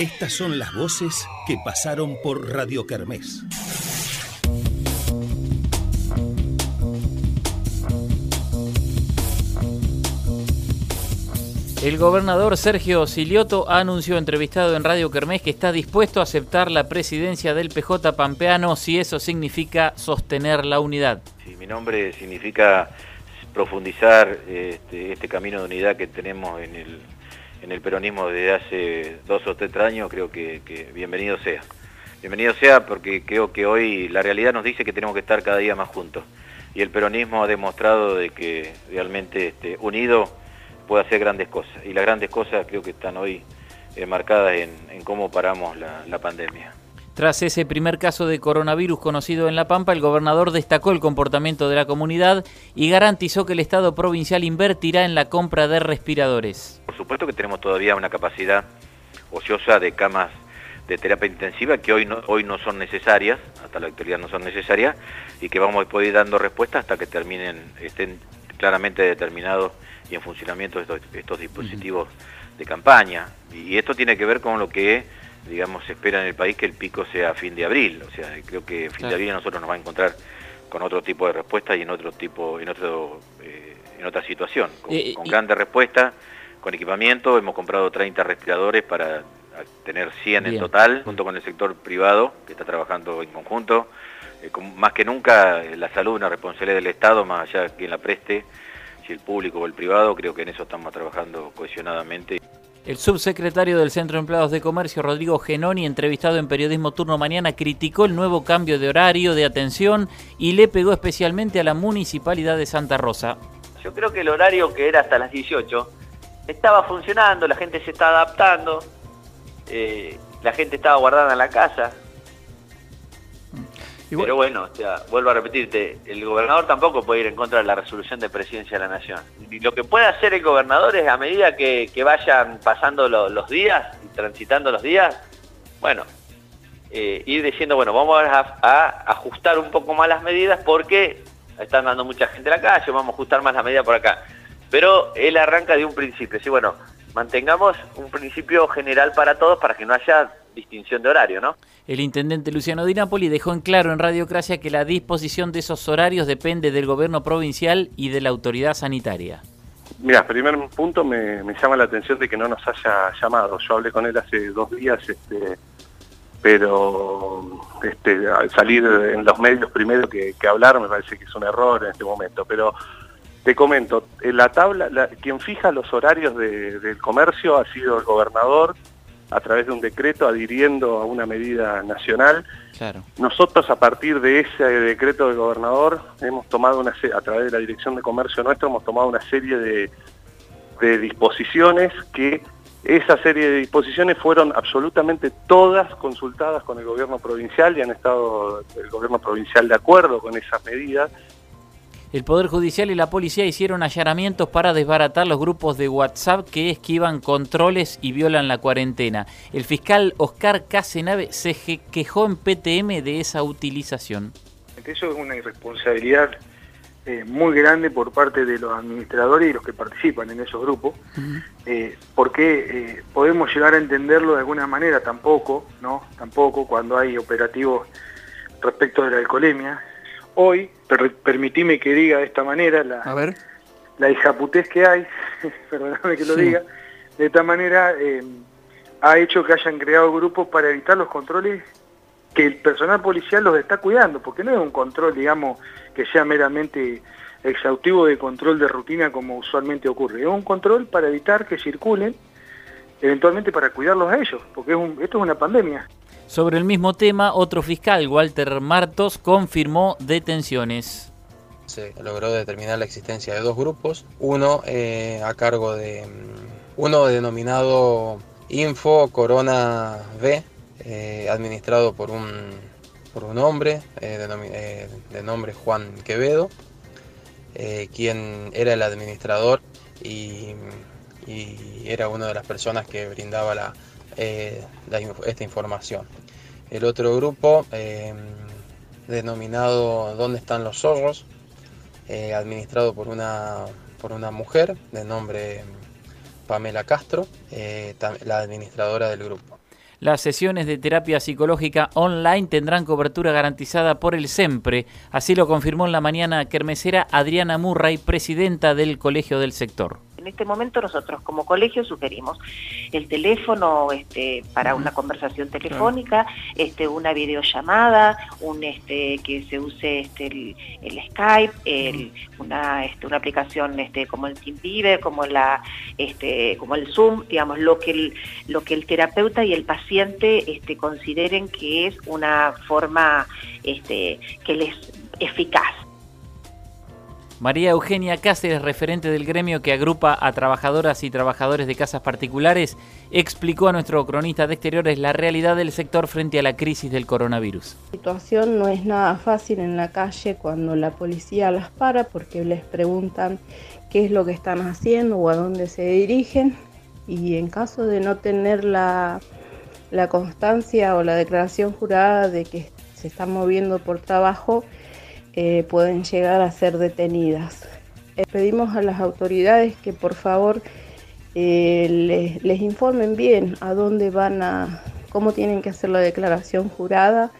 Estas son las voces que pasaron por Radio Kermés. El gobernador Sergio Silioto anunció entrevistado en Radio Kermés que está dispuesto a aceptar la presidencia del PJ Pampeano si eso significa sostener la unidad. Sí, mi nombre significa profundizar este, este, camino de unidad que tenemos en el, en el peronismo desde hace dos o tres años, creo que, bienvenido sea. Bienvenido sea porque creo que hoy la realidad nos dice que tenemos que estar cada día más juntos. Y el peronismo ha demostrado de que realmente este, unido puede hacer grandes cosas. Y las grandes cosas creo que están hoy eh, marcadas en, cómo paramos la, pandemia. Tras ese primer caso de coronavirus conocido en La Pampa, el gobernador destacó el comportamiento de la comunidad y garantizó que el Estado provincial invertirá en la compra de respiradores. Supuesto que tenemos todavía una capacidad ociosa de camas de terapia intensiva que hoy no, hoy no son necesarias, hasta la actualidad no son necesarias, y que vamos a poder ir dando respuesta hasta que terminen, estén claramente determinados y en funcionamiento de estos, dispositivos de campaña. Y esto tiene que ver con lo que, digamos, se espera en el país que el pico sea a fin de abril. O sea, creo que fin de abril nosotros nos va a encontrar con otro tipo de respuesta y en otro tipo, en otro, eh, en otra situación, con, eh, grandes respuestas, con equipamiento. Hemos comprado 30 respiradores para tener 100 en total, junto con el sector privado que está trabajando en conjunto. Eh, más que nunca la salud es una responsabilidad del Estado, más allá de quien la preste el público o el privado, creo que en eso estamos trabajando cohesionadamente. El subsecretario del Centro de Empleados de Comercio, Rodrigo Genoni, entrevistado en Periodismo Turno Mañana, criticó el nuevo cambio de horario de atención y le pegó especialmente a la Municipalidad de Santa Rosa. Yo creo que el horario que era hasta las 18 estaba funcionando, la gente se está adaptando, eh, la gente estaba guardada en la casa, pero bueno, o sea, vuelvo a repetirte, el gobernador tampoco puede ir en contra de la resolución de presidencia de la nación. Y lo que puede hacer el gobernador es a medida que, vayan pasando los días y transitando los días, bueno, eh, ir diciendo, bueno, vamos a, ajustar un poco más las medidas porque están dando mucha gente a la calle, vamos a ajustar más las medidas por acá. Pero él arranca de un principio, sí, bueno, mantengamos un principio general para todos para que no haya distinción de horario, ¿no? El intendente Luciano Di Napoli dejó en claro en Radiocracia que la disposición de esos horarios depende del gobierno provincial y de la autoridad sanitaria. Mira, primer punto me, llama la atención de que no nos haya llamado. Yo hablé con él hace dos días, este, pero este, al salir en los medios primero que, hablar me parece que es un error en este momento. Pero te comento, en la tabla, quien fija los horarios del comercio ha sido el gobernador a través de un decreto adhiriendo a una medida nacional. Nosotros a partir de ese decreto del gobernador hemos tomado una a través de la Dirección de Comercio nuestro hemos tomado una serie de, de disposiciones que esa serie de disposiciones fueron absolutamente todas consultadas con el gobierno provincial y han estado el gobierno provincial de acuerdo con esas medidas el Poder Judicial y la policía hicieron allanamientos para desbaratar los grupos de WhatsApp que esquivan controles y violan la cuarentena. El fiscal Oscar Casenave se quejó en PTM de esa utilización. Eso es una irresponsabilidad eh, muy grande por parte de los administradores y los que participan en esos grupos, eh, porque eh, podemos llegar a entenderlo de alguna manera, tampoco, ¿no? Tampoco cuando hay operativos respecto de la alcoholemia, hoy, per, permitime que diga de esta manera, la, A la hijaputez que hay, perdóname que lo diga, de esta manera eh, ha hecho que hayan creado grupos para evitar los controles que el personal policial los está cuidando, porque no es un control, digamos, que sea meramente exhaustivo de control de rutina como usualmente ocurre, es un control para evitar que circulen, eventualmente para cuidarlos a ellos, porque esto es una pandemia. Sobre el mismo tema, otro fiscal, Walter Martos, confirmó detenciones. Se logró determinar la existencia de dos grupos, uno eh, a cargo de mm, uno denominado Info Corona V, eh, administrado por un, por un hombre eh, de nombre Juan Quevedo, quien era el administrador y, y, era una de las personas que brindaba la, esta información. El otro grupo, eh, denominado ¿Dónde están los zorros?, eh, administrado por una, por una mujer de nombre Pamela Castro, eh, la administradora del grupo. Las sesiones de terapia psicológica online tendrán cobertura garantizada por el SEMPRE, así lo confirmó en la mañana kermesera Adriana Murray, presidenta del Colegio del Sector. En este momento nosotros como colegio sugerimos el teléfono este, para una conversación telefónica, este, una videollamada, un, este, que se use este, el, Skype, una, este, una aplicación este, como el TeamViewer, como, la, este, como el Zoom, digamos, lo que el, lo que el terapeuta y el paciente este, consideren que es una forma este, que les eficaz. María Eugenia Cáceres, referente del gremio que agrupa a trabajadoras y trabajadores de casas particulares, explicó a nuestro cronista de exteriores la realidad del sector frente a la crisis del coronavirus. La situación no es nada fácil en la calle cuando la policía las para porque les preguntan qué es lo que están haciendo o a dónde se dirigen y en caso de no tener la, la constancia o la declaración jurada de que se están moviendo por trabajo, eh, pueden llegar a ser detenidas. Eh, pedimos a las autoridades que por favor eh, les, informen bien a dónde van a, cómo tienen que hacer la declaración jurada,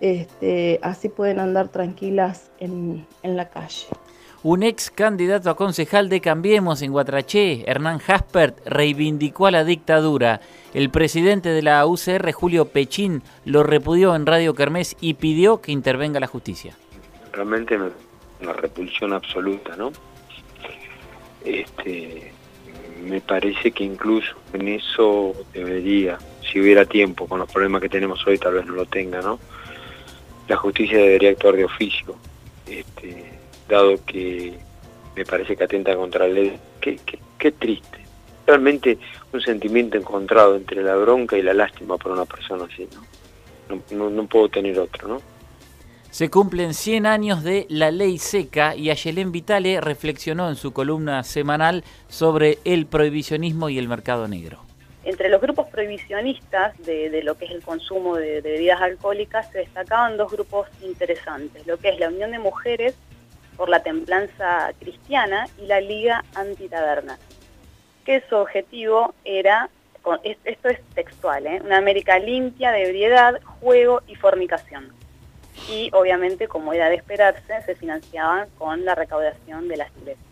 este, así pueden andar tranquilas en, en la calle. Un ex candidato a concejal de Cambiemos en Guatraché, Hernán Jaspert, reivindicó a la dictadura. El presidente de la UCR, Julio Pechín, lo repudió en Radio Kermés y pidió que intervenga la justicia realmente una repulsión absoluta, ¿no? Este, me parece que incluso en eso debería, si hubiera tiempo, con los problemas que tenemos hoy tal vez no lo tenga, ¿no? La justicia debería actuar de oficio, este, dado que me parece que atenta contra la ley. Qué, qué triste. Realmente un sentimiento encontrado entre la bronca y la lástima por una persona así, ¿no? No, no, no puedo tener otro, ¿no? Se cumplen 100 años de la ley seca y Ayelén Vitale reflexionó en su columna semanal sobre el prohibicionismo y el mercado negro. Entre los grupos prohibicionistas de, lo que es el consumo de, bebidas alcohólicas se destacaban dos grupos interesantes, lo que es la Unión de Mujeres por la Templanza Cristiana y la Liga Antitaberna, que su objetivo era, esto es textual, ¿eh? una América limpia de ebriedad, juego y fornicación y obviamente, como era de esperarse, se financiaban con la recaudación de las iglesias.